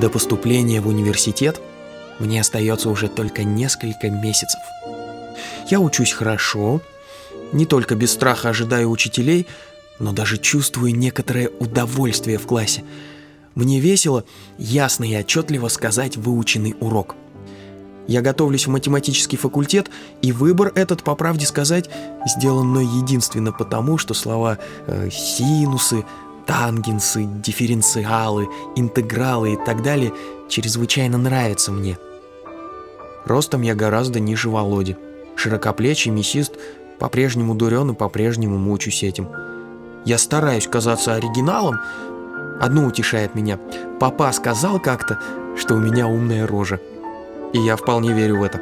До поступления в университет мне остается уже только несколько месяцев. Я учусь хорошо, не только без страха ожидаю учителей, но даже чувствую некоторое удовольствие в классе. Мне весело ясно и отчетливо сказать выученный урок. Я готовлюсь в математический факультет, и выбор этот, по правде сказать, сделан мной единственно потому, что слова э, «синусы», «тангенсы», «дифференциалы», «интегралы» и так далее чрезвычайно нравятся мне. Ростом я гораздо ниже Володи. Широкоплечий, мясист, по-прежнему дурен и по-прежнему мучусь этим. Я стараюсь казаться оригиналом. Одно утешает меня. Папа сказал как-то, что у меня умная рожа. И я вполне верю в это.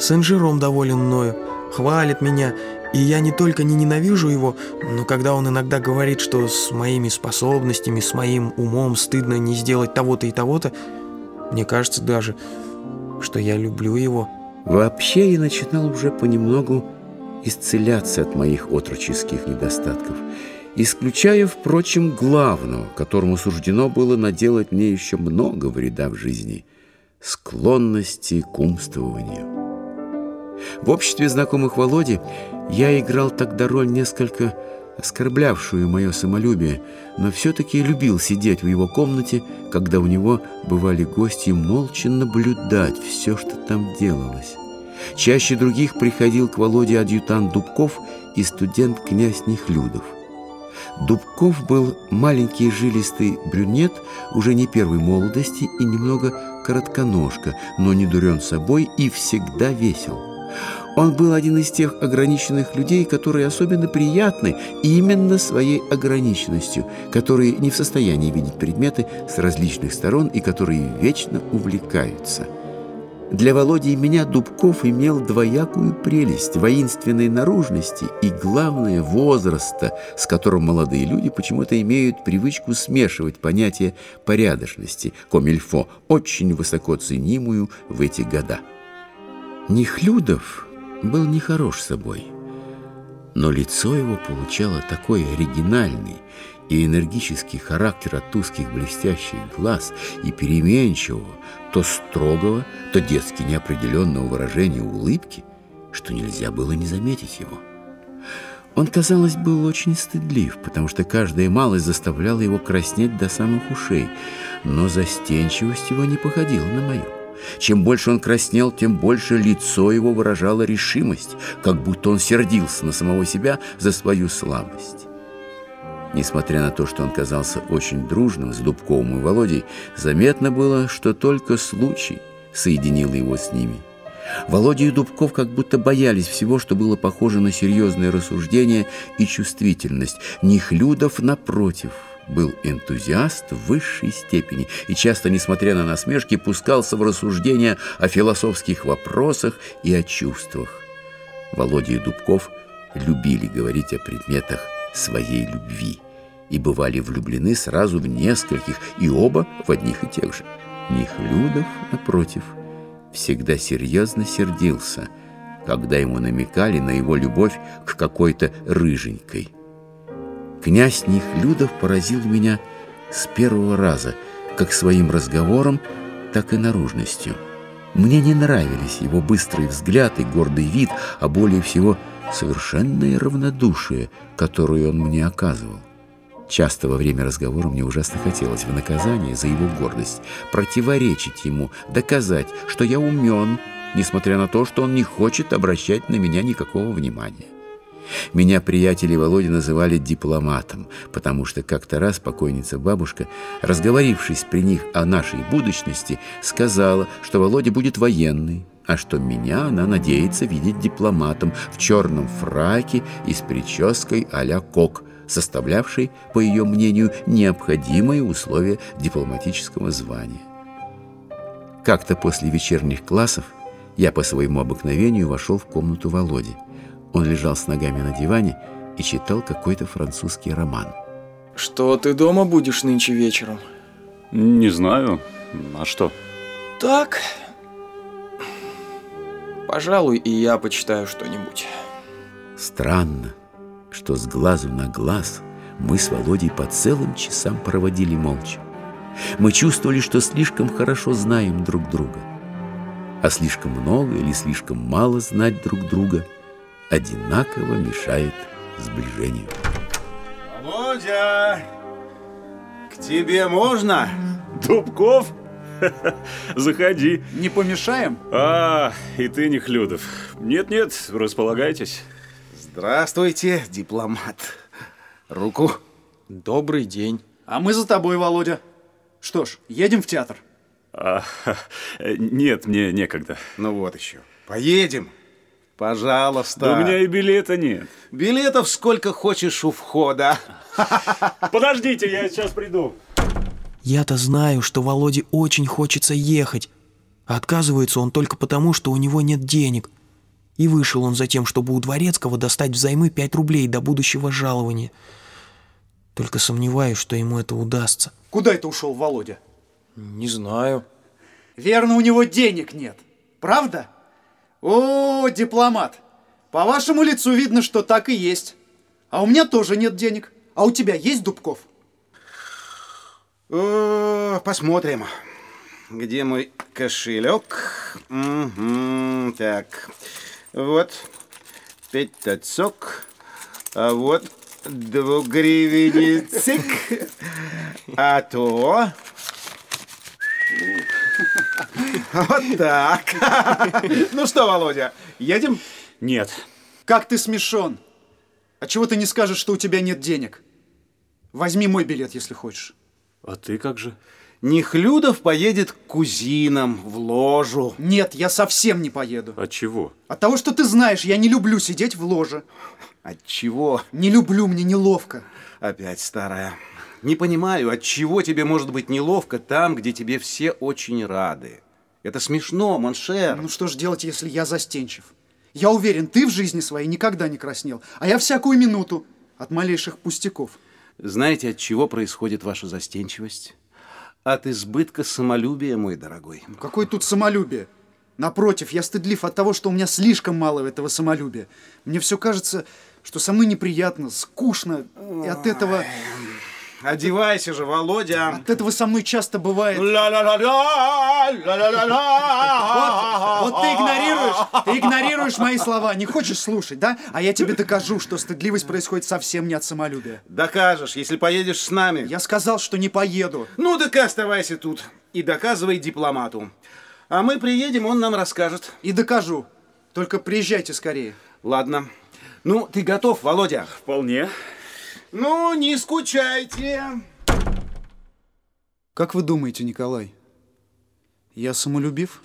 Сын Жером доволен мною, хвалит меня, и я не только не ненавижу его, но когда он иногда говорит, что с моими способностями, с моим умом стыдно не сделать того-то и того-то, мне кажется даже, что я люблю его. Вообще я начинал уже понемногу исцеляться от моих отроческих недостатков, исключая, впрочем, главного, которому суждено было наделать мне еще много вреда в жизни – склонности к умствованию. В обществе знакомых Володи я играл тогда роль несколько оскорблявшую мое самолюбие, но все-таки любил сидеть в его комнате, когда у него бывали гости, и молча наблюдать все, что там делалось. Чаще других приходил к Володе адъютант Дубков и студент князь Нехлюдов. Дубков был маленький жилистый брюнет, уже не первой молодости и немного коротконожка, но не дурен собой и всегда весел. Он был один из тех ограниченных людей, которые особенно приятны именно своей ограниченностью, которые не в состоянии видеть предметы с различных сторон и которые вечно увлекаются – для Володи и меня Дубков имел двоякую прелесть воинственной наружности и, главное, возраста, с которым молодые люди почему-то имеют привычку смешивать понятие порядочности, комильфо, очень высоко ценимую в эти года. Нехлюдов был нехорош собой, но лицо его получало такой оригинальный и энергический характер от узких блестящих глаз и переменчивого, то строгого, то детски неопределенного выражения улыбки, что нельзя было не заметить его. Он, казалось, был очень стыдлив, потому что каждая малость заставляла его краснеть до самых ушей, но застенчивость его не походила на мою. Чем больше он краснел, тем больше лицо его выражало решимость, как будто он сердился на самого себя за свою слабость. Несмотря на то, что он казался очень дружным с Дубковым и Володей, заметно было, что только случай соединил его с ними. Володя и Дубков как будто боялись всего, что было похоже на серьезное рассуждение и чувствительность. Нихлюдов, напротив, был энтузиаст в высшей степени и часто, несмотря на насмешки, пускался в рассуждения о философских вопросах и о чувствах. Володя и Дубков любили говорить о предметах своей любви и бывали влюблены сразу в нескольких, и оба в одних и тех же. Нихлюдов, напротив, всегда серьезно сердился, когда ему намекали на его любовь к какой-то рыженькой. Князь Нихлюдов поразил меня с первого раза, как своим разговором, так и наружностью. Мне не нравились его быстрый взгляд и гордый вид, а более всего – совершенное равнодушие, которое он мне оказывал. Часто во время разговора мне ужасно хотелось в наказание за его гордость противоречить ему, доказать, что я умен, несмотря на то, что он не хочет обращать на меня никакого внимания. Меня приятели Володи называли дипломатом, потому что как-то раз покойница-бабушка, разговорившись при них о нашей будущности, сказала, что Володя будет военный, а что меня она надеется видеть дипломатом в черном фраке и с прической а-ля кок, составлявшей, по ее мнению, необходимые условия дипломатического звания. Как-то после вечерних классов я по своему обыкновению вошел в комнату Володи. Он лежал с ногами на диване и читал какой-то французский роман. Что ты дома будешь нынче вечером? Не знаю. А что? Так, Пожалуй, и я почитаю что-нибудь. Странно, что с глазу на глаз мы с Володей по целым часам проводили молча. Мы чувствовали, что слишком хорошо знаем друг друга. А слишком много или слишком мало знать друг друга одинаково мешает сближению. Володя, к тебе можно? Дубков? Заходи. Не помешаем? А, и ты, Нехлюдов. Нет-нет, располагайтесь. Здравствуйте, дипломат. Руку. Добрый день. А мы за тобой, Володя. Что ж, едем в театр. А, нет, мне некогда. Ну вот еще. Поедем. Пожалуйста. Да у меня и билета нет. Билетов сколько хочешь у входа. Подождите, я сейчас приду. Я-то знаю, что Володе очень хочется ехать. А отказывается он только потому, что у него нет денег. И вышел он за тем, чтобы у Дворецкого достать взаймы 5 рублей до будущего жалования. Только сомневаюсь, что ему это удастся. Куда это ушел Володя? Не знаю. Верно, у него денег нет. Правда? О, дипломат. По вашему лицу видно, что так и есть. А у меня тоже нет денег. А у тебя есть Дубков? Посмотрим. Где мой кошелек? Угу, так. Вот. Пять тацок. А вот двугривенецик. А то... Вот так. Ну что, Володя, едем? Нет. Как ты смешон. А чего ты не скажешь, что у тебя нет денег? Возьми мой билет, если хочешь. А ты как же? Нехлюдов поедет к кузинам в ложу. Нет, я совсем не поеду. От чего? От того, что ты знаешь, я не люблю сидеть в ложе. От чего? Не люблю, мне неловко. Опять старое. Не понимаю, от чего тебе может быть неловко там, где тебе все очень рады. Это смешно, mon cher. Ну что ж делать, если я застенчив? Я уверен, ты в жизни своей никогда не краснел, а я всякую минуту от малейших пустяков. Знаете, от чего происходит ваша застенчивость? От избытка самолюбия, мой дорогой. Ну, какое тут самолюбие? Напротив, я стыдлив от того, что у меня слишком мало этого самолюбия. Мне все кажется, что со мной неприятно, скучно, и от этого... Одевайся же, Володя. От этого со мной часто бывает... Вот, вот ты игнорируешь, ты игнорируешь мои слова, не хочешь слушать, да? А я тебе докажу, что стыдливость происходит совсем не от самолюбия. Докажешь, если поедешь с нами. Я сказал, что не поеду. Ну так и оставайся тут и доказывай дипломату. А мы приедем, он нам расскажет. И докажу. Только приезжайте скорее. Ладно. Ну, ты готов, Володя? Вполне. Ну, не скучайте. Как вы думаете, Николай, я самолюбив?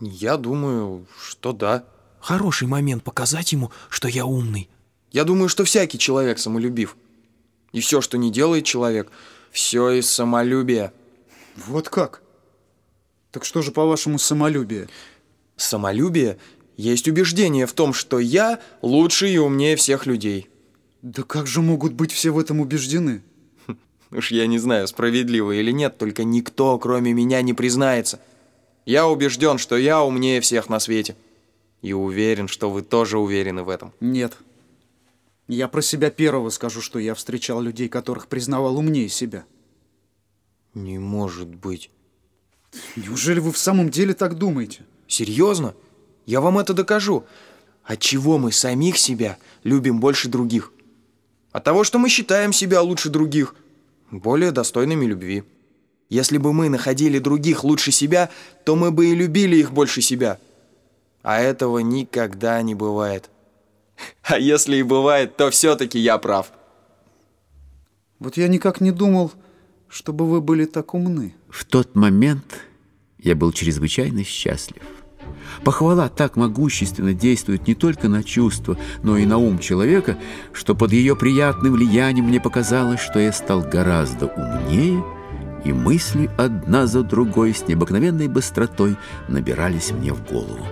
Я думаю, что да. Хороший момент показать ему, что я умный. Я думаю, что всякий человек самолюбив. И все, что не делает человек, все из самолюбия. Вот как? Так что же, по-вашему, самолюбие? Самолюбие есть убеждение в том, что я лучше и умнее всех людей. Да как же могут быть все в этом убеждены? Уж я не знаю, справедливо или нет, только никто, кроме меня, не признается. Я убежден, что я умнее всех на свете. И уверен, что вы тоже уверены в этом. Нет. Я про себя первого скажу, что я встречал людей, которых признавал умнее себя. Не может быть. Неужели вы в самом деле так думаете? Серьезно? Я вам это докажу. Отчего мы самих себя любим больше других? От того, что мы считаем себя лучше других, более достойными любви. Если бы мы находили других лучше себя, то мы бы и любили их больше себя. А этого никогда не бывает. А если и бывает, то все-таки я прав. Вот я никак не думал, чтобы вы были так умны. В тот момент я был чрезвычайно счастлив. Похвала так могущественно действует не только на чувства, но и на ум человека, что под ее приятным влиянием мне показалось, что я стал гораздо умнее, и мысли одна за другой с необыкновенной быстротой набирались мне в голову.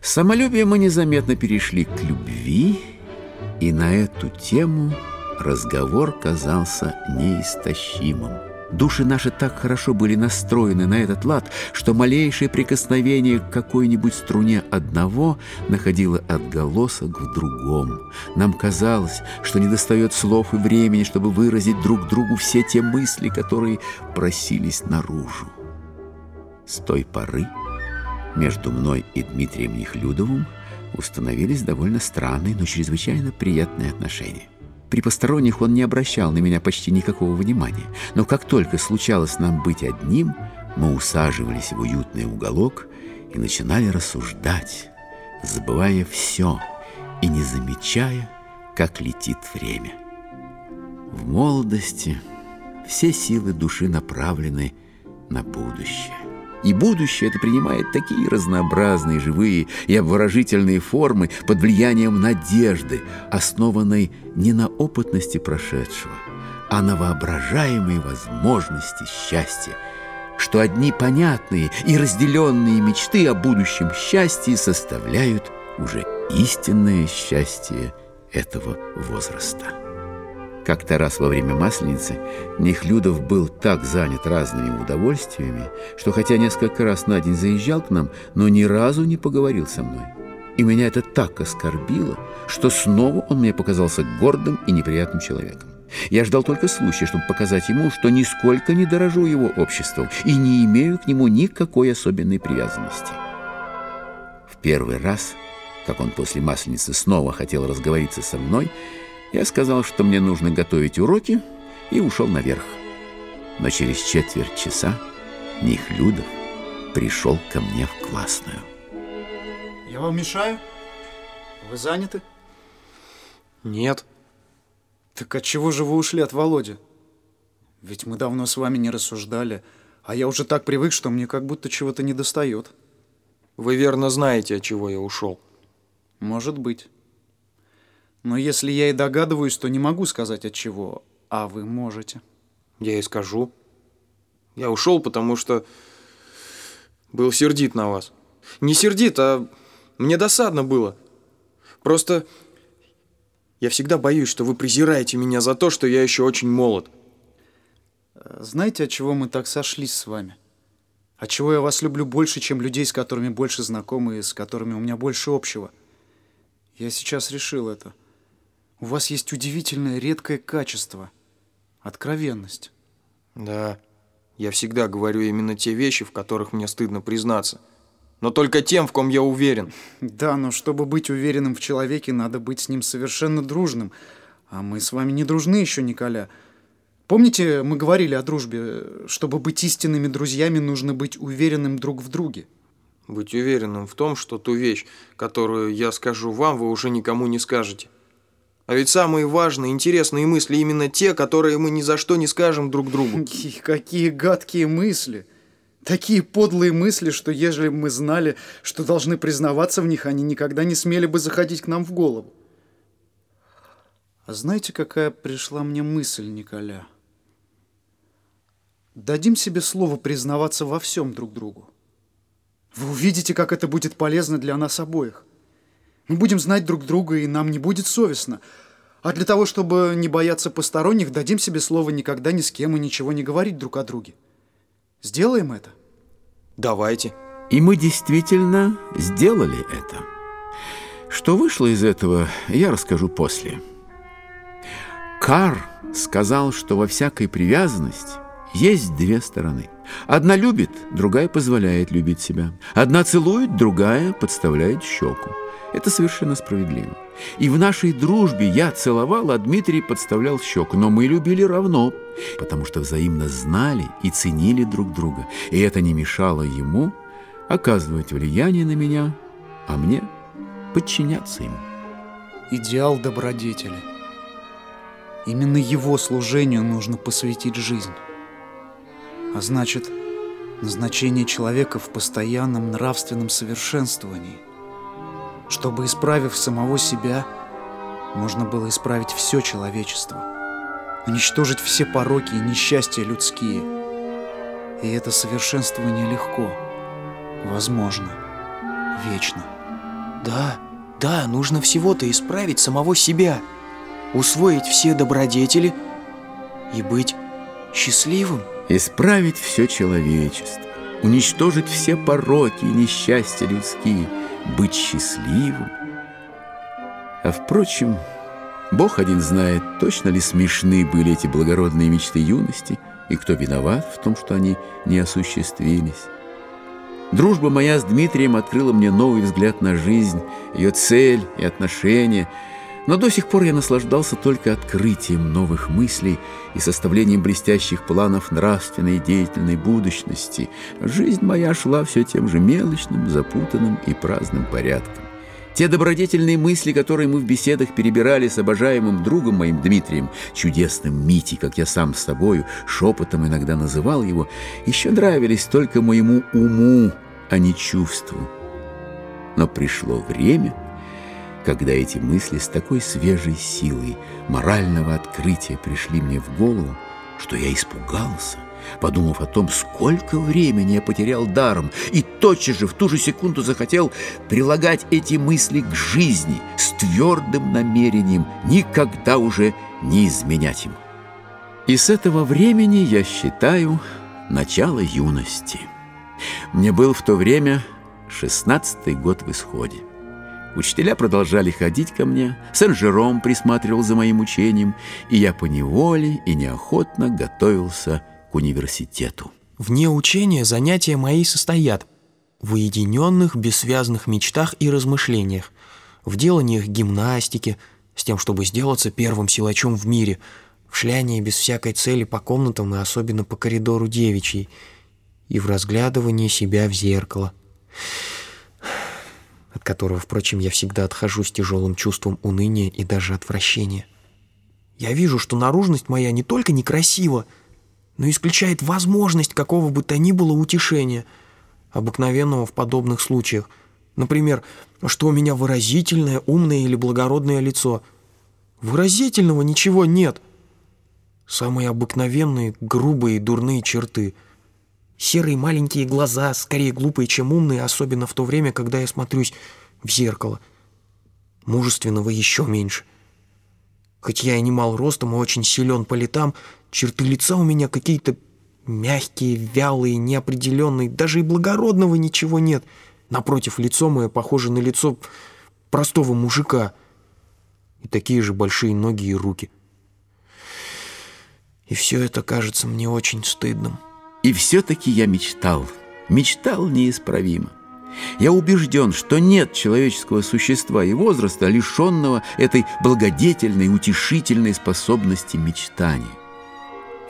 С самолюбием мы незаметно перешли к любви, и на эту тему разговор казался неистощимым. Души наши так хорошо были настроены на этот лад, что малейшее прикосновение к какой-нибудь струне одного находило отголосок в другом. Нам казалось, что недостает слов и времени, чтобы выразить друг другу все те мысли, которые просились наружу. С той поры между мной и Дмитрием Нехлюдовым установились довольно странные, но чрезвычайно приятные отношения. При посторонних он не обращал на меня почти никакого внимания, но как только случалось нам быть одним, мы усаживались в уютный уголок и начинали рассуждать, забывая все и не замечая, как летит время. В молодости все силы души направлены на будущее. И будущее это принимает такие разнообразные, живые и обворожительные формы под влиянием надежды, основанной не на опытности прошедшего, а на воображаемой возможности счастья, что одни понятные и разделенные мечты о будущем счастье составляют уже истинное счастье этого возраста. Как-то раз во время Масленицы Нехлюдов был так занят разными удовольствиями, что хотя несколько раз на день заезжал к нам, но ни разу не поговорил со мной. И меня это так оскорбило, что снова он мне показался гордым и неприятным человеком. Я ждал только случая, чтобы показать ему, что нисколько не дорожу его обществом и не имею к нему никакой особенной привязанности. В первый раз, как он после Масленицы снова хотел разговориться со мной, я сказал, что мне нужно готовить уроки, и ушел наверх. Но через четверть часа Нихлюдов пришел ко мне в классную. Я вам мешаю? Вы заняты? Нет. Так от чего же вы ушли от Володи? Ведь мы давно с вами не рассуждали, а я уже так привык, что мне как будто чего-то недостает. Вы верно знаете, от чего я ушел. Может быть. Но если я и догадываюсь, то не могу сказать от чего, а вы можете. Я и скажу. Я ушел, потому что был сердит на вас. Не сердит, а мне досадно было. Просто я всегда боюсь, что вы презираете меня за то, что я еще очень молод. Знаете, от чего мы так сошлись с вами? От чего я вас люблю больше, чем людей, с которыми больше знакомы и с которыми у меня больше общего? Я сейчас решил это. У вас есть удивительное редкое качество — откровенность. Да, я всегда говорю именно те вещи, в которых мне стыдно признаться. Но только тем, в ком я уверен. Да, но чтобы быть уверенным в человеке, надо быть с ним совершенно дружным. А мы с вами не дружны еще, Николя. Помните, мы говорили о дружбе? Чтобы быть истинными друзьями, нужно быть уверенным друг в друге. Быть уверенным в том, что ту вещь, которую я скажу вам, вы уже никому не скажете. А ведь самые важные, интересные мысли именно те, которые мы ни за что не скажем друг другу. Какие гадкие мысли! Такие подлые мысли, что ежели бы мы знали, что должны признаваться в них, они никогда не смели бы заходить к нам в голову. А знаете, какая пришла мне мысль, Николя? Дадим себе слово признаваться во всем друг другу. Вы увидите, как это будет полезно для нас обоих. Мы будем знать друг друга, и нам не будет совестно. А для того, чтобы не бояться посторонних, дадим себе слово никогда ни с кем и ничего не говорить друг о друге. Сделаем это? Давайте. И мы действительно сделали это. Что вышло из этого, я расскажу после. Кар сказал, что во всякой привязанности есть две стороны. Одна любит, другая позволяет любить себя. Одна целует, другая подставляет щеку. Это совершенно справедливо. И в нашей дружбе я целовал, а Дмитрий подставлял щеку. Но мы любили равно, потому что взаимно знали и ценили друг друга. И это не мешало ему оказывать влияние на меня, а мне подчиняться ему. Идеал добродетели. Именно его служению нужно посвятить жизнь. А значит, назначение человека в постоянном нравственном совершенствовании – чтобы, исправив самого себя, можно было исправить все человечество, уничтожить все пороки и несчастья людские. И это совершенствование легко, возможно, вечно. Да, да, нужно всего-то исправить самого себя, усвоить все добродетели и быть счастливым. исправить все человечество, уничтожить все пороки и несчастья людские, быть счастливым. А впрочем, Бог один знает, точно ли смешны были эти благородные мечты юности, и кто виноват в том, что они не осуществились. Дружба моя с Дмитрием открыла мне новый взгляд на жизнь, ее цель и отношения, но до сих пор я наслаждался только открытием новых мыслей и составлением блестящих планов нравственной и деятельной будущности. Жизнь моя шла все тем же мелочным, запутанным и праздным порядком. Те добродетельные мысли, которые мы в беседах перебирали с обожаемым другом моим Дмитрием, чудесным Митей, как я сам с собою, шепотом иногда называл его, еще нравились только моему уму, а не чувству. Но пришло время, когда эти мысли с такой свежей силой морального открытия пришли мне в голову, что я испугался — подумав о том, сколько времени я потерял даром, и тотчас же в ту же секунду захотел прилагать эти мысли к жизни с твердым намерением никогда уже не изменять им. И с этого времени я считаю начало юности. Мне был в то время шестнадцатый год в исходе. Учителя продолжали ходить ко мне, Сен-Жером присматривал за моим учением, и я поневоле и неохотно готовился к университету. Вне учения занятия мои состоят в уединенных, бессвязных мечтах и размышлениях, в деланиях гимнастики, с тем, чтобы сделаться первым силачом в мире, в шлянии без всякой цели по комнатам и особенно по коридору девичьей, и в разглядывании себя в зеркало, от которого, впрочем, я всегда отхожу с тяжелым чувством уныния и даже отвращения. Я вижу, что наружность моя не только некрасива, но исключает возможность какого бы то ни было утешения, обыкновенного в подобных случаях. Например, что у меня выразительное, умное или благородное лицо. Выразительного ничего нет. Самые обыкновенные, грубые и дурные черты. Серые маленькие глаза, скорее глупые, чем умные, особенно в то время, когда я смотрюсь в зеркало. Мужественного еще меньше. Хоть я и не мал ростом и очень силен по летам, черты лица у меня какие-то мягкие, вялые, неопределенные, даже и благородного ничего нет. Напротив, лицо мое похоже на лицо простого мужика. И такие же большие ноги и руки. И все это кажется мне очень стыдным. И все-таки я мечтал, мечтал неисправимо. Я убежден, что нет человеческого существа и возраста, лишенного этой благодетельной, утешительной способности мечтания.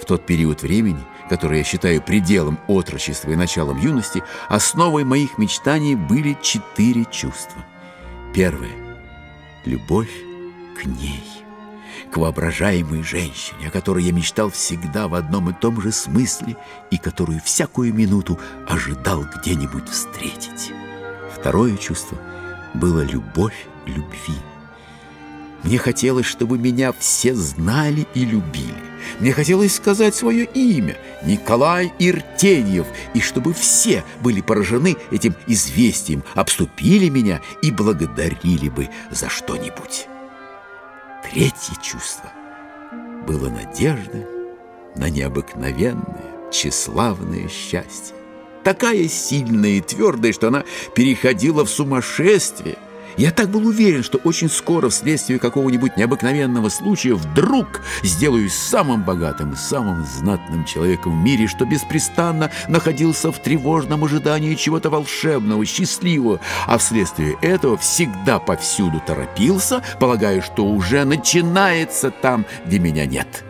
В тот период времени, который я считаю пределом отрочества и началом юности, основой моих мечтаний были четыре чувства. Первое — любовь к ней, к воображаемой женщине, о которой я мечтал всегда в одном и том же смысле и которую всякую минуту ожидал где-нибудь встретить. Второе чувство было любовь любви. Мне хотелось, чтобы меня все знали и любили. Мне хотелось сказать свое имя – Николай Иртеньев, и чтобы все были поражены этим известием, обступили меня и благодарили бы за что-нибудь. Третье чувство было надежда на необыкновенное, тщеславное счастье. Такая сильная и твердая, что она переходила в сумасшествие – я так был уверен, что очень скоро вследствие какого-нибудь необыкновенного случая вдруг сделаюсь самым богатым самым знатным человеком в мире, что беспрестанно находился в тревожном ожидании чего-то волшебного, счастливого, а вследствие этого всегда повсюду торопился, полагая, что уже начинается там, где меня нет.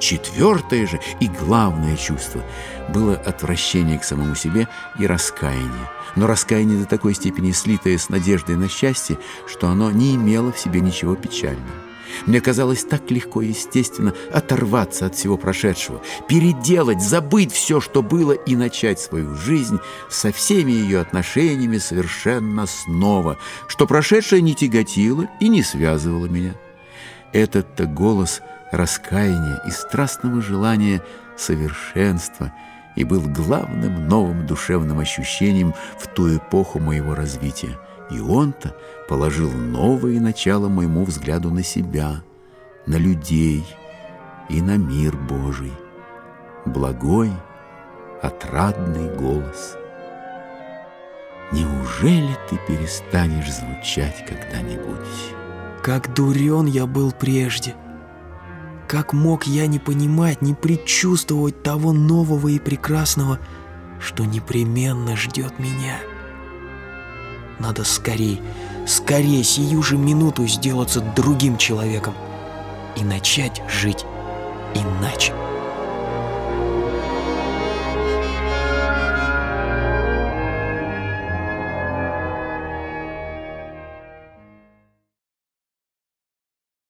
Четвертое же и главное чувство было отвращение к самому себе и раскаяние но раскаяние до такой степени слитое с надеждой на счастье, что оно не имело в себе ничего печального. Мне казалось так легко и естественно оторваться от всего прошедшего, переделать, забыть все, что было, и начать свою жизнь со всеми ее отношениями совершенно снова, что прошедшее не тяготило и не связывало меня. Этот-то голос раскаяния и страстного желания совершенства – и был главным новым душевным ощущением в ту эпоху моего развития. И он-то положил новое начало моему взгляду на себя, на людей и на мир Божий. благой, отрадный голос. Неужели ты перестанешь звучать когда-нибудь? Как дурен я был прежде. Как мог я не понимать, не предчувствовать того нового и прекрасного, что непременно ждет меня? Надо скорей, скорее сию же минуту сделаться другим человеком и начать жить иначе.